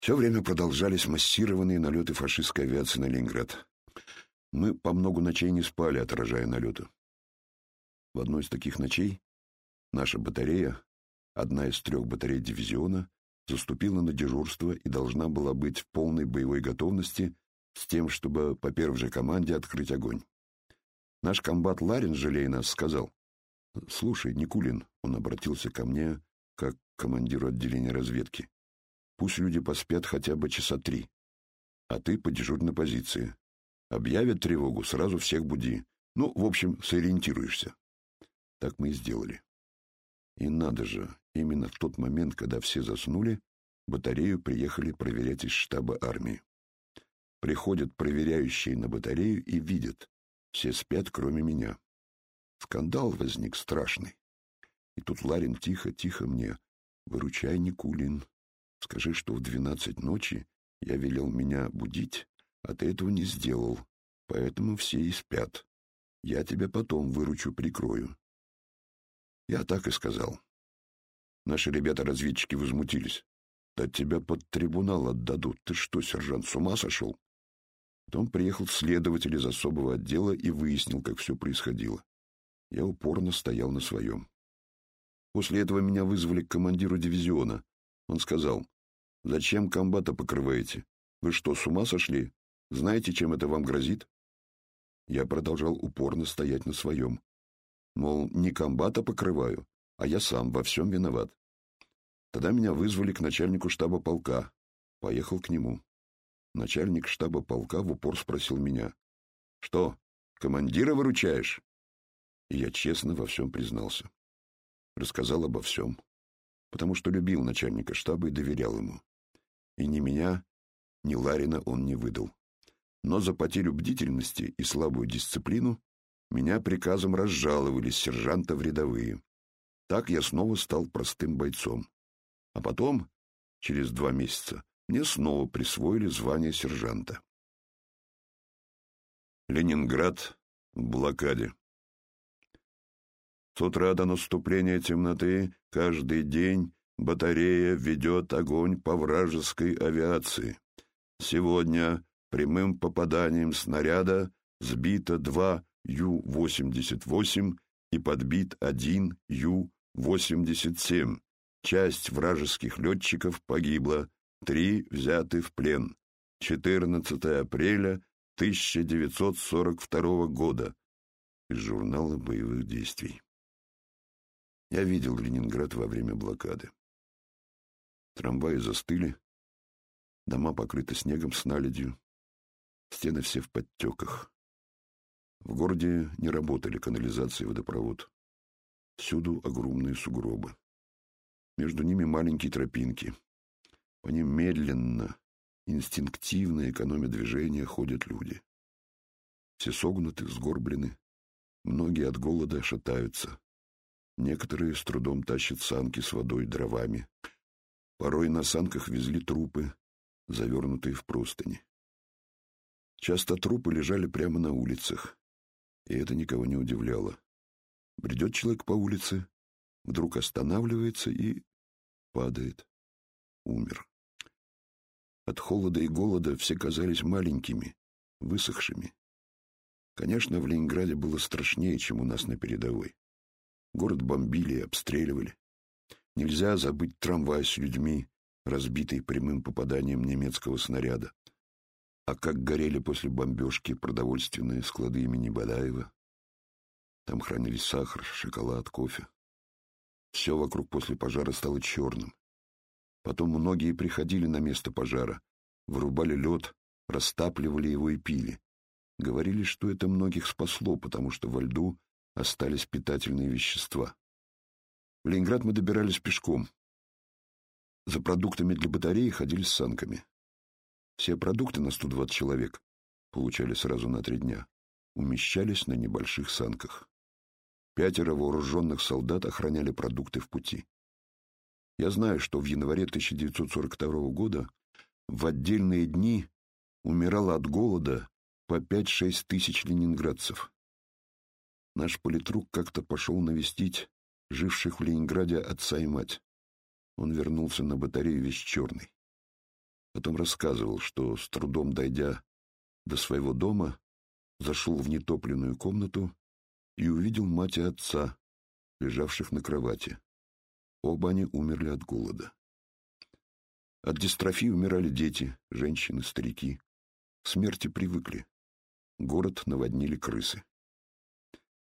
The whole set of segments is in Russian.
Все время продолжались массированные налеты фашистской авиации на Ленинград. Мы по много ночей не спали, отражая налеты. В одной из таких ночей наша батарея, одна из трех батарей дивизиона, заступила на дежурство и должна была быть в полной боевой готовности с тем, чтобы по первой же команде открыть огонь. Наш комбат Ларин, жалея нас, сказал, «Слушай, Никулин», он обратился ко мне, как к командиру отделения разведки, «пусть люди поспят хотя бы часа три, а ты по дежурной позиции. Объявят тревогу, сразу всех буди. Ну, в общем, сориентируешься». Так мы и сделали. И надо же, именно в тот момент, когда все заснули, батарею приехали проверять из штаба армии. Приходят проверяющие на батарею и видят, все спят, кроме меня. Скандал возник страшный. И тут Ларин тихо-тихо мне. «Выручай, Никулин. Скажи, что в двенадцать ночи я велел меня будить, а ты этого не сделал, поэтому все и спят. Я тебя потом выручу, прикрою». Я так и сказал. Наши ребята-разведчики возмутились. «Да тебя под трибунал отдадут. Ты что, сержант, с ума сошел?» Потом приехал следователь из особого отдела и выяснил, как все происходило. Я упорно стоял на своем. После этого меня вызвали к командиру дивизиона. Он сказал, «Зачем комбата покрываете? Вы что, с ума сошли? Знаете, чем это вам грозит?» Я продолжал упорно стоять на своем. Мол, не комбата покрываю, а я сам во всем виноват. Тогда меня вызвали к начальнику штаба полка. Поехал к нему. Начальник штаба полка в упор спросил меня. «Что, командира выручаешь?» И я честно во всем признался. Рассказал обо всем, потому что любил начальника штаба и доверял ему. И ни меня, ни Ларина он не выдал. Но за потерю бдительности и слабую дисциплину меня приказом разжаловали сержанта в рядовые. Так я снова стал простым бойцом. А потом, через два месяца, мне снова присвоили звание сержанта. Ленинград в блокаде. С утра до наступления темноты каждый день батарея ведет огонь по вражеской авиации. Сегодня прямым попаданием снаряда сбито два Ю-88 и подбит один Ю-87. Часть вражеских летчиков погибла, Три взяты в плен. 14 апреля 1942 года. Из журнала боевых действий. Я видел Ленинград во время блокады. Трамваи застыли, дома покрыты снегом с наледью, стены все в подтеках. В городе не работали канализация и водопровод. Всюду огромные сугробы. Между ними маленькие тропинки — по ним медленно, инстинктивно, экономя движения, ходят люди. Все согнуты, сгорблены, многие от голода шатаются. Некоторые с трудом тащат санки с водой, дровами. Порой на санках везли трупы, завернутые в простыни. Часто трупы лежали прямо на улицах, и это никого не удивляло. Бредет человек по улице, вдруг останавливается и падает. Умер. От холода и голода все казались маленькими, высохшими. Конечно, в Ленинграде было страшнее, чем у нас на передовой. Город бомбили и обстреливали. Нельзя забыть трамвай с людьми, разбитый прямым попаданием немецкого снаряда. А как горели после бомбежки продовольственные склады имени Бадаева. Там хранились сахар, шоколад, кофе. Все вокруг после пожара стало черным. Потом многие приходили на место пожара, вырубали лед, растапливали его и пили. Говорили, что это многих спасло, потому что во льду остались питательные вещества. В Ленинград мы добирались пешком. За продуктами для батареи ходили с санками. Все продукты на 120 человек получали сразу на три дня, умещались на небольших санках. Пятеро вооруженных солдат охраняли продукты в пути. Я знаю, что в январе 1942 года в отдельные дни умирало от голода по 5-6 тысяч ленинградцев. Наш политрук как-то пошел навестить живших в Ленинграде отца и мать. Он вернулся на батарею весь черный. Потом рассказывал, что, с трудом дойдя до своего дома, зашел в нетопленную комнату и увидел мать и отца, лежавших на кровати. Оба они умерли от голода. От дистрофии умирали дети, женщины, старики. К смерти привыкли. Город наводнили крысы.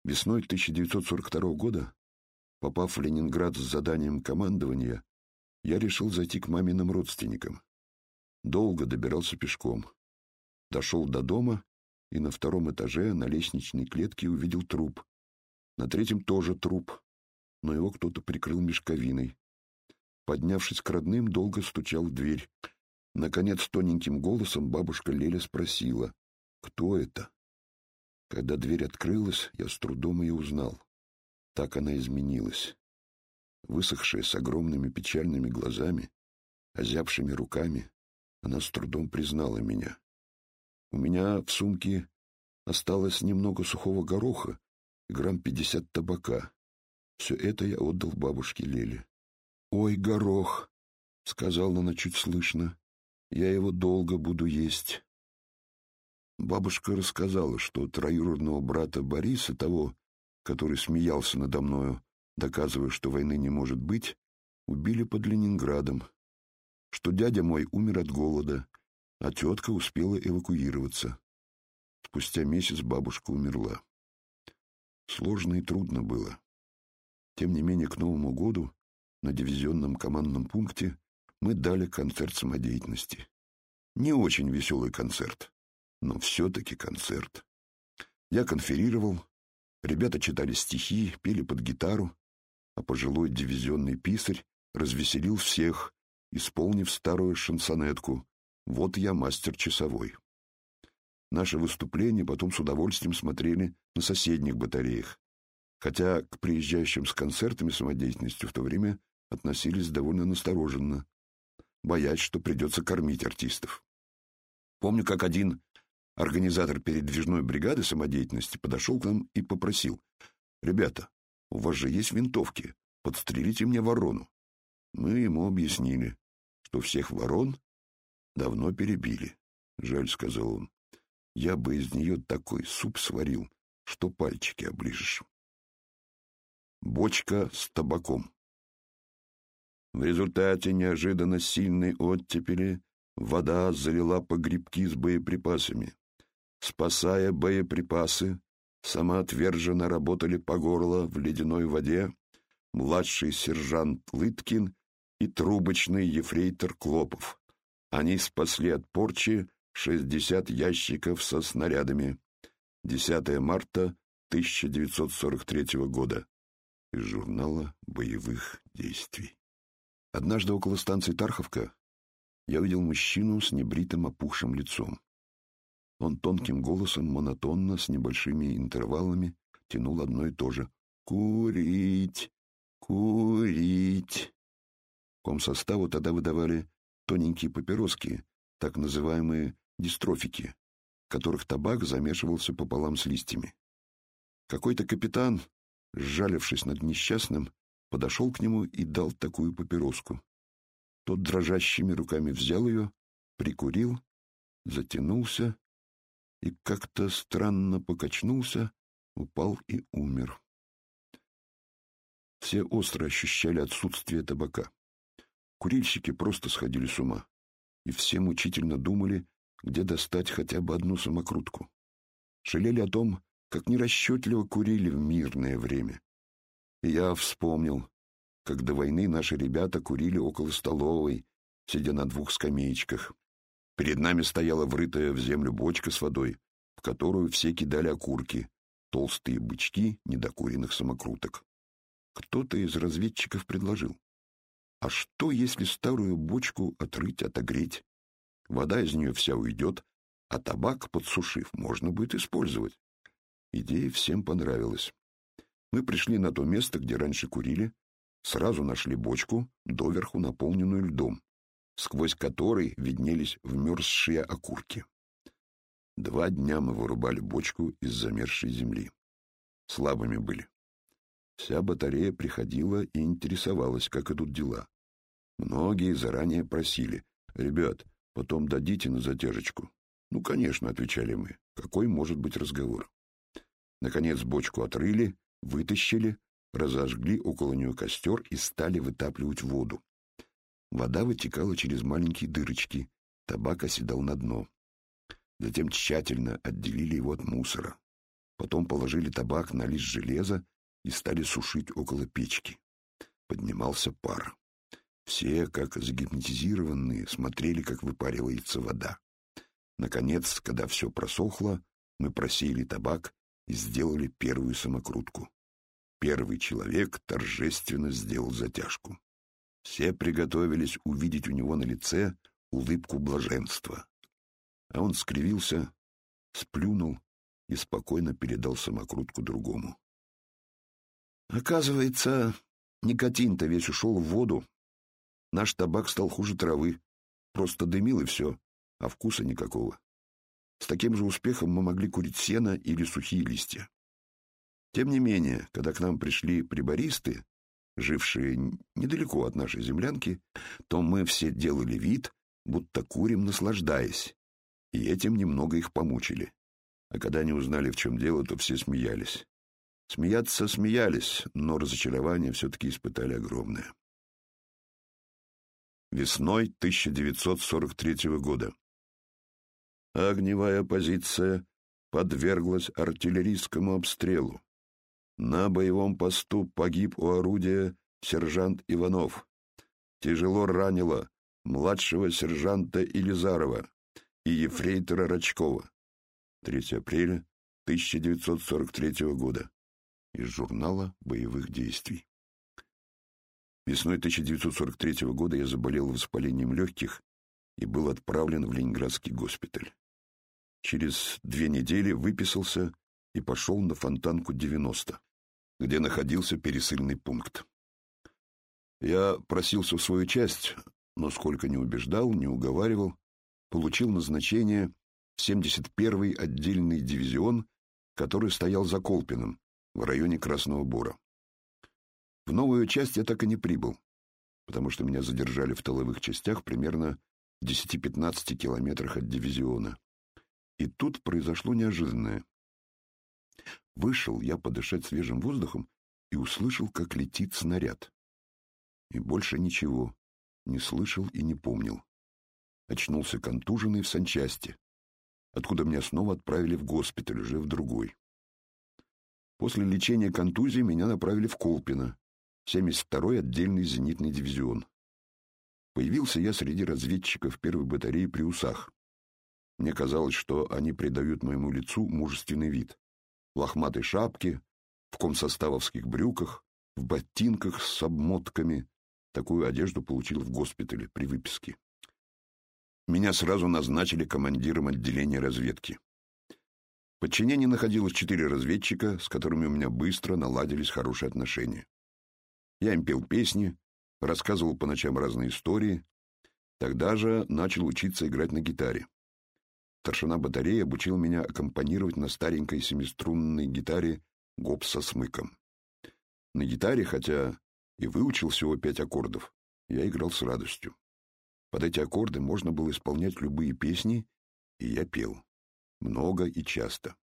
Весной 1942 года, попав в Ленинград с заданием командования, я решил зайти к маминым родственникам. Долго добирался пешком. Дошел до дома и на втором этаже на лестничной клетке увидел труп. На третьем тоже труп, но его кто-то прикрыл мешковиной. Поднявшись к родным, долго стучал в дверь. Наконец, тоненьким голосом бабушка Леля спросила, «Кто это?» Когда дверь открылась, я с трудом ее узнал. Так она изменилась. Высохшая с огромными печальными глазами, озябшими руками, она с трудом признала меня. У меня в сумке осталось немного сухого гороха и грамм пятьдесят табака. Все это я отдал бабушке Леле. «Ой, горох!» — сказала она чуть слышно. «Я его долго буду есть». Бабушка рассказала, что троюродного брата Бориса, того, который смеялся надо мною, доказывая, что войны не может быть, убили под Ленинградом, что дядя мой умер от голода, а тетка успела эвакуироваться. Спустя месяц бабушка умерла. Сложно и трудно было. Тем не менее, к Новому году на дивизионном командном пункте мы дали концерт самодеятельности. Не очень веселый концерт, но все-таки концерт. Я конферировал, ребята читали стихи, пели под гитару, а пожилой дивизионный писарь развеселил всех, исполнив старую шансонетку «Вот я мастер часовой». Наше выступление потом с удовольствием смотрели на соседних батареях, хотя к приезжающим с концертами самодеятельностью в то время относились довольно настороженно, боясь, что придется кормить артистов. Помню, как один организатор передвижной бригады самодеятельности подошел к нам и попросил, «Ребята, у вас же есть винтовки, подстрелите мне ворону». Мы ему объяснили, что всех ворон давно перебили. «Жаль», — сказал он, — «я бы из нее такой суп сварил, что пальчики оближешь». Бочка с табаком. В результате неожиданно сильной оттепели вода залила погребки с боеприпасами. Спасая боеприпасы, самоотверженно работали по горло в ледяной воде младший сержант Лыткин и трубочный ефрейтор Клопов. Они спасли от порчи 60 ящиков со снарядами. 10 марта 1943 года из журнала боевых действий. Однажды около станции Тарховка я увидел мужчину с небритым опухшим лицом. Он тонким голосом, монотонно, с небольшими интервалами, тянул одно и то же. «Курить! Курить!» Комсоставу тогда выдавали тоненькие папироски, так называемые дистрофики, в которых табак замешивался пополам с листьями. Какой-то капитан, сжалившись над несчастным, подошел к нему и дал такую папироску. Тот дрожащими руками взял ее, прикурил, затянулся и как-то странно покачнулся, упал и умер. Все остро ощущали отсутствие табака. Курильщики просто сходили с ума, и все мучительно думали, где достать хотя бы одну самокрутку. Жалели о том, как нерасчетливо курили в мирное время. И я вспомнил, как до войны наши ребята курили около столовой, сидя на двух скамеечках. Перед нами стояла врытая в землю бочка с водой, в которую все кидали окурки, толстые бычки недокуренных самокруток. Кто-то из разведчиков предложил. А что, если старую бочку отрыть, отогреть? Вода из нее вся уйдет, а табак, подсушив, можно будет использовать. Идея всем понравилась. Мы пришли на то место, где раньше курили, сразу нашли бочку, доверху наполненную льдом, сквозь который виднелись вмерзшие окурки. Два дня мы вырубали бочку из замерзшей земли. Слабыми были. Вся батарея приходила и интересовалась, как идут дела. Многие заранее просили, «Ребят, Потом дадите на затяжечку. Ну, конечно, отвечали мы. Какой может быть разговор? Наконец бочку отрыли, вытащили, разожгли около нее костер и стали вытапливать воду. Вода вытекала через маленькие дырочки, табак оседал на дно. Затем тщательно отделили его от мусора. Потом положили табак на лист железа и стали сушить около печки. Поднимался пар. Все, как загипнотизированные, смотрели, как выпаривается вода. Наконец, когда все просохло, мы просеяли табак и сделали первую самокрутку. Первый человек торжественно сделал затяжку. Все приготовились увидеть у него на лице улыбку блаженства. А он скривился, сплюнул и спокойно передал самокрутку другому. Оказывается, никотин-то весь ушел в воду. Наш табак стал хуже травы. Просто дымил и все, а вкуса никакого. С таким же успехом мы могли курить сено или сухие листья. Тем не менее, когда к нам пришли прибористы, жившие недалеко от нашей землянки, то мы все делали вид, будто курим, наслаждаясь, и этим немного их помучили. А когда они узнали, в чем дело, то все смеялись. Смеяться смеялись, но разочарование все-таки испытали огромное. Весной 1943 года. Огневая позиция подверглась артиллерийскому обстрелу. На боевом посту погиб у орудия сержант Иванов. Тяжело ранило младшего сержанта Илизарова и ефрейтора Рачкова. 3 апреля 1943 года. Из журнала боевых действий. Весной 1943 года я заболел воспалением легких и был отправлен в Ленинградский госпиталь. Через две недели выписался и пошел на Фонтанку 90, где находился пересыльный пункт. Я просился в свою часть, но сколько не убеждал, не уговаривал, получил назначение в 71-й отдельный дивизион, который стоял за Колпином, в районе Красного Бора. В новую часть я так и не прибыл, потому что меня задержали в тыловых частях примерно в 10-15 километрах от дивизиона. И тут произошло неожиданное. Вышел я подышать свежим воздухом и услышал, как летит снаряд. И больше ничего не слышал и не помнил. Очнулся контуженный в санчасти, откуда меня снова отправили в госпиталь, уже в другой. После лечения контузии меня направили в Колпино, 72-й отдельный зенитный дивизион. Появился я среди разведчиков первой батареи при Усах. Мне казалось, что они придают моему лицу мужественный вид. Лохматой шапке, в комсоставовских брюках, в ботинках с обмотками. Такую одежду получил в госпитале при выписке. Меня сразу назначили командиром отделения разведки. В подчинении находилось четыре разведчика, с которыми у меня быстро наладились хорошие отношения. Я им пел песни, рассказывал по ночам разные истории. Тогда же начал учиться играть на гитаре. Старшина батареи обучил меня аккомпанировать на старенькой семиструнной гитаре гопса с мыком. На гитаре, хотя и выучил всего пять аккордов, я играл с радостью. Под эти аккорды можно было исполнять любые песни, и я пел. Много и часто.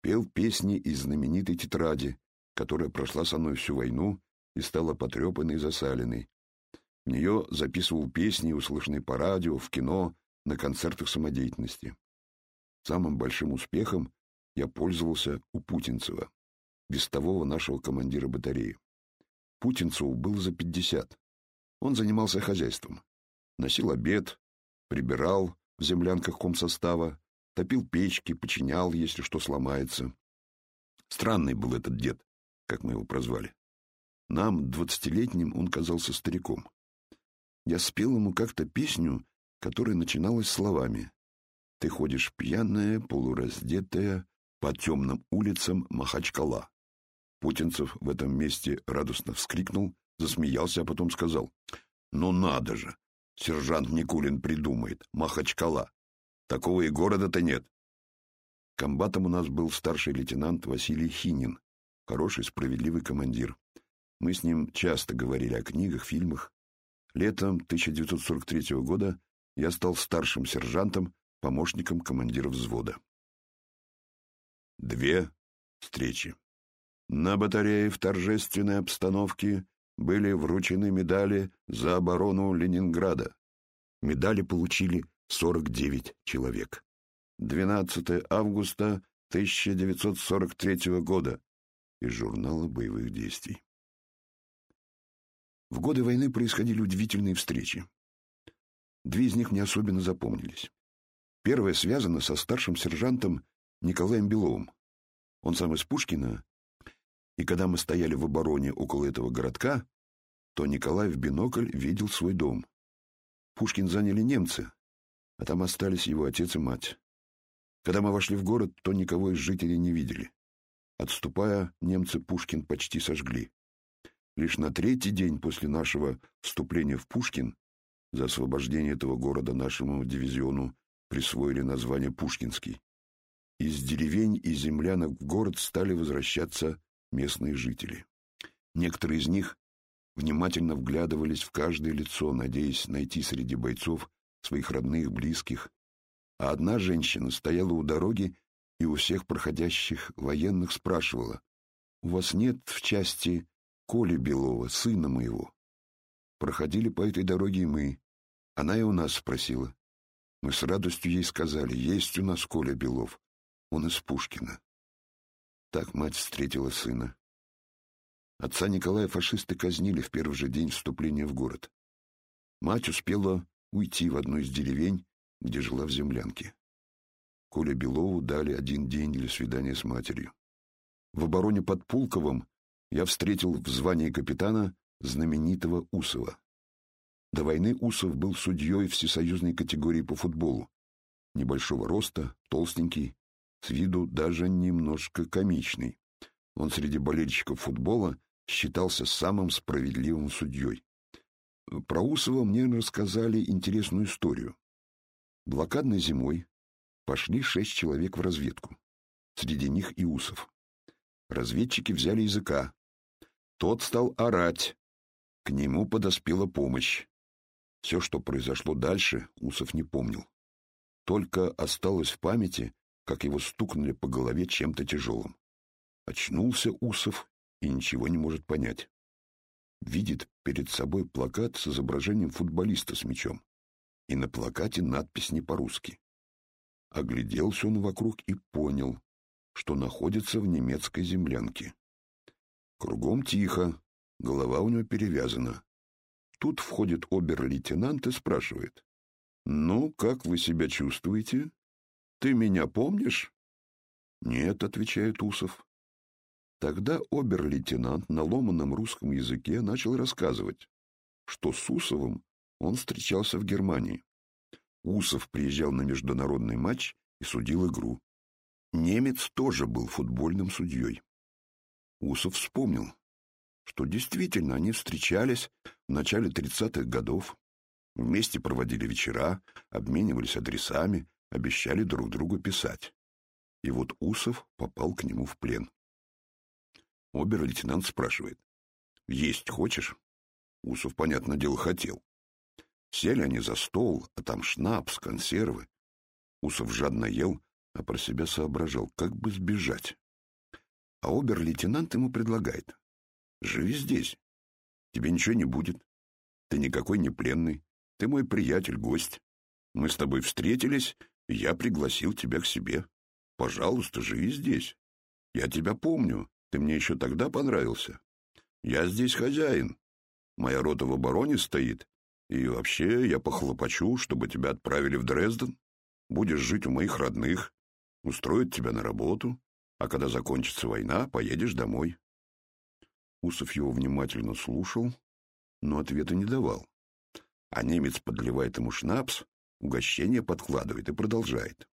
Пел песни из знаменитой тетради, которая прошла со мной всю войну и стала потрепанной и засаленной. В нее записывал песни, услышанные по радио, в кино, на концертах самодеятельности. Самым большим успехом я пользовался у Путинцева, вестового нашего командира батареи. Путинцеву был за пятьдесят. Он занимался хозяйством. Носил обед, прибирал в землянках комсостава, топил печки, починял, если что сломается. Странный был этот дед, как мы его прозвали. Нам, двадцатилетним, он казался стариком. Я спел ему как-то песню которая начиналась словами «Ты ходишь пьяная, полураздетая, по темным улицам Махачкала». Путинцев в этом месте радостно вскрикнул, засмеялся, а потом сказал «Ну надо же! Сержант Никулин придумает. Махачкала. Такого и города-то нет». Комбатом у нас был старший лейтенант Василий Хинин, хороший, справедливый командир. Мы с ним часто говорили о книгах, фильмах. Летом 1943 года я стал старшим сержантом, помощником командира взвода. Две встречи. На батарее в торжественной обстановке были вручены медали за оборону Ленинграда. Медали получили 49 человек. 12 августа 1943 года из журнала боевых действий. В годы войны происходили удивительные встречи. Две из них мне особенно запомнились. Первая связана со старшим сержантом Николаем Беловым. Он сам из Пушкина, и когда мы стояли в обороне около этого городка, то Николай в бинокль видел свой дом. Пушкин заняли немцы, а там остались его отец и мать. Когда мы вошли в город, то никого из жителей не видели. Отступая, немцы Пушкин почти сожгли. Лишь на третий день после нашего вступления в Пушкин за освобождение этого города нашему дивизиону присвоили название Пушкинский. Из деревень и землянок в город стали возвращаться местные жители. Некоторые из них внимательно вглядывались в каждое лицо, надеясь найти среди бойцов своих родных, близких, а одна женщина стояла у дороги и у всех проходящих военных спрашивала, «У вас нет в части Коли Белова, сына моего?» Проходили по этой дороге и мы. Она и у нас спросила. Мы с радостью ей сказали, есть у нас Коля Белов, он из Пушкина. Так мать встретила сына. Отца Николая фашисты казнили в первый же день вступления в город. Мать успела уйти в одну из деревень, где жила в землянке. Коле Белову дали один день для свидания с матерью. В обороне под Пулковым я встретил в звании капитана знаменитого Усова. До войны Усов был судьей всесоюзной категории по футболу. Небольшого роста, толстенький, с виду даже немножко комичный. Он среди болельщиков футбола считался самым справедливым судьей. Про Усова мне рассказали интересную историю. Блокадной зимой пошли шесть человек в разведку. Среди них и Усов. Разведчики взяли языка. Тот стал орать. К нему подоспела помощь. Все, что произошло дальше, Усов не помнил. Только осталось в памяти, как его стукнули по голове чем-то тяжелым. Очнулся Усов и ничего не может понять. Видит перед собой плакат с изображением футболиста с мячом. И на плакате надпись не по-русски. Огляделся он вокруг и понял, что находится в немецкой землянке. Кругом тихо, голова у него перевязана. Тут входит обер-лейтенант и спрашивает. «Ну, как вы себя чувствуете? Ты меня помнишь?» «Нет», — отвечает Усов. Тогда обер-лейтенант на ломаном русском языке начал рассказывать, что с Усовым он встречался в Германии. Усов приезжал на международный матч и судил игру. Немец тоже был футбольным судьей. Усов вспомнил, что действительно они встречались в начале 30-х годов, вместе проводили вечера, обменивались адресами, обещали друг другу писать. И вот Усов попал к нему в плен. Обер-лейтенант спрашивает. «Есть хочешь?» Усов, понятное дело, хотел. Сели они за стол, а там шнапс, консервы. Усов жадно ел, а про себя соображал, как бы сбежать. А обер-лейтенант ему предлагает. Живи здесь. Тебе ничего не будет. Ты никакой не пленный. Ты мой приятель, гость. Мы с тобой встретились, я пригласил тебя к себе. Пожалуйста, живи здесь. Я тебя помню. Ты мне еще тогда понравился. Я здесь хозяин. Моя рота в обороне стоит. И вообще я похлопочу, чтобы тебя отправили в Дрезден. Будешь жить у моих родных. Устроят тебя на работу. А когда закончится война, поедешь домой. Усов его внимательно слушал, но ответа не давал. А немец подливает ему шнапс, угощение подкладывает и продолжает.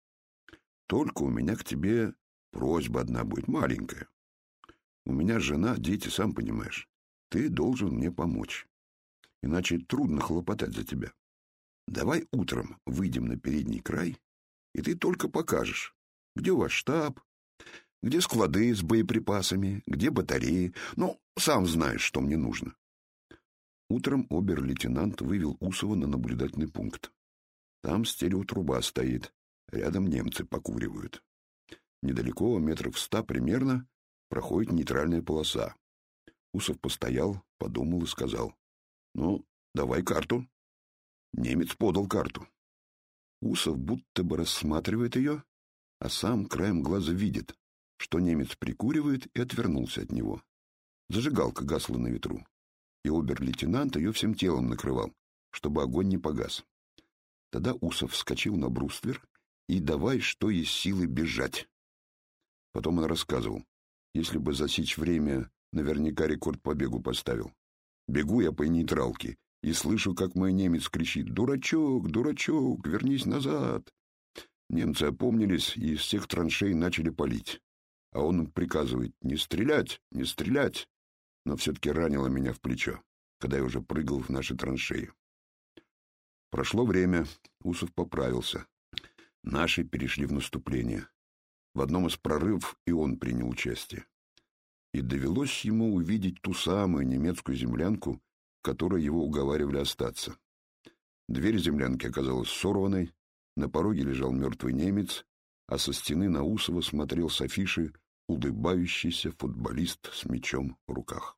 «Только у меня к тебе просьба одна будет, маленькая. У меня жена, дети, сам понимаешь. Ты должен мне помочь. Иначе трудно хлопотать за тебя. Давай утром выйдем на передний край, и ты только покажешь, где ваш штаб, где склады с боеприпасами, где батареи. Ну, сам знаешь, что мне нужно. Утром обер-лейтенант вывел Усова на наблюдательный пункт. Там стереотруба стоит, рядом немцы покуривают. Недалеко, метров ста примерно, проходит нейтральная полоса. Усов постоял, подумал и сказал, «Ну, давай карту». Немец подал карту. Усов будто бы рассматривает ее, а сам краем глаза видит, что немец прикуривает и отвернулся от него. Зажигалка гасла на ветру, и обер-лейтенант ее всем телом накрывал, чтобы огонь не погас. Тогда Усов вскочил на бруствер и давай, что из силы, бежать. Потом он рассказывал, если бы засечь время, наверняка рекорд по бегу поставил. Бегу я по нейтралке и слышу, как мой немец кричит «Дурачок, дурачок, вернись назад!» Немцы опомнились и из всех траншей начали палить. А он приказывает «Не стрелять, не стрелять!» Но все-таки ранило меня в плечо, когда я уже прыгал в наши траншеи. Прошло время, Усов поправился. Наши перешли в наступление. В одном из прорывов и он принял участие. И довелось ему увидеть ту самую немецкую землянку, в которой его уговаривали остаться. Дверь землянки оказалась сорванной, на пороге лежал мертвый немец, а со стены на Усова смотрел с афиши улыбающийся футболист с мячом в руках.